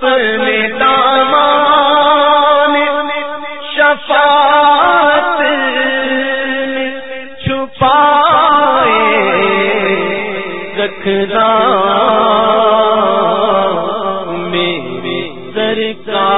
اپنے دامان شفاعت چھپائے رکھنا میری سرکار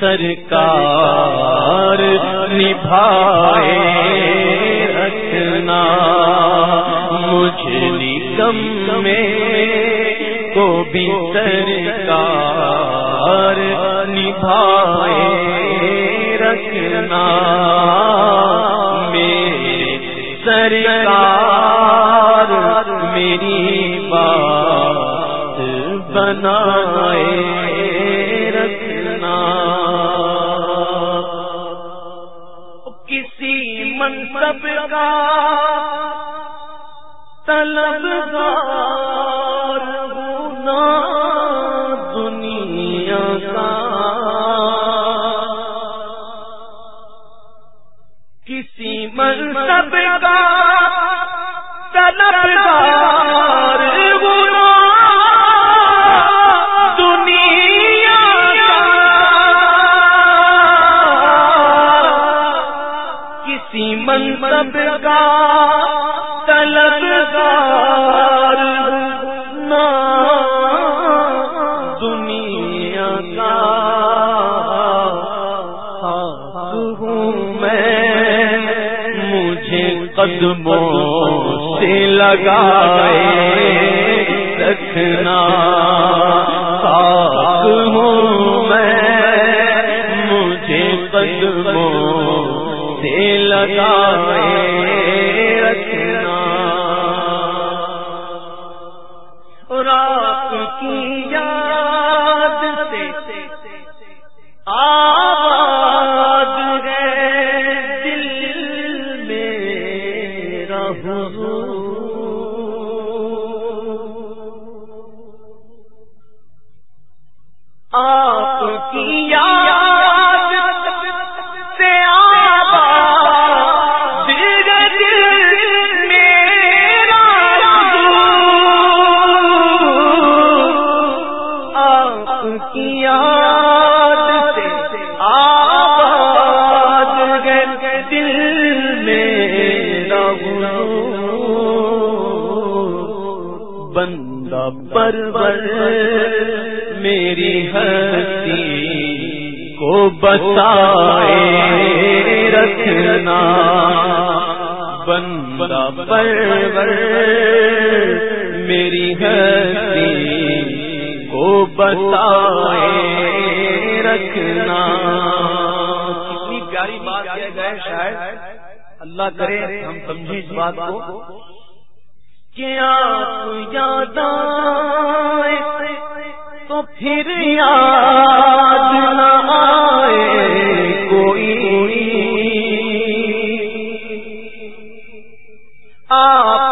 سرکار نبھائے رکھنا۔ مجھ نکم میں کو بھی سرکار نبھائے رکھنا۔ میرے سرکار میری بات بنائے۔ منصب کا طلب ہونا دنیا کا۔ کسی منصب کا طلبگار منصب کا طلبگار نا دنیا ہوں میں۔ مجھے قدموں سے لگائے رکھنا۔ ہوں میں مجھے قدموں رکھنا اور آپ کی یاد سے آواز ہے دل میں آپ کی یاد میری ہستی کو بتائے رکھنا۔ بندہ پرور میری ہستی بتائے رکھنا۔ کتنی پیاری بات کیا گئے شاید اللہ کرے ہم سمجھے اس بات کو کیا یاد تو پھر یاد نہ آئے کوئی۔ آپ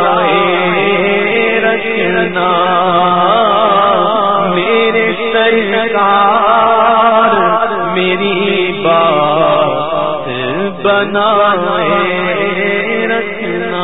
دینا میرے سرکار میری بات بھلائے رکھنا۔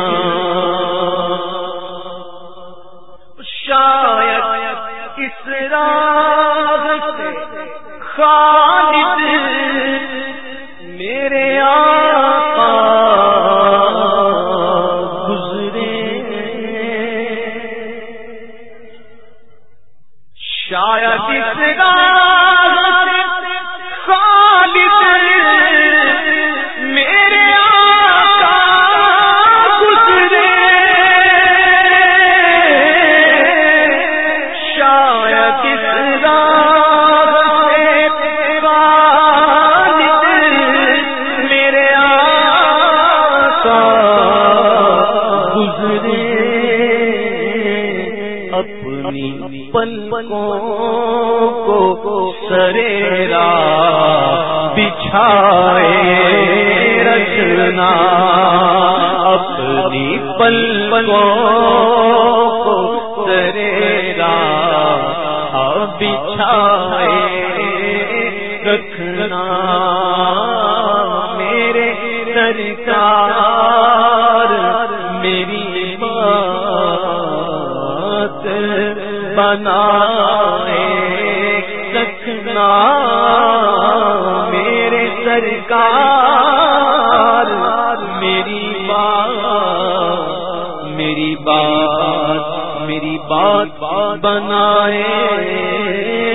شاید اپنی پلکوں کو سریرا بچھائے رچنا اپنی پلکوں کو سریرا بچھائے۔ میرے سرکار میری بات میری بات میری بات بنائے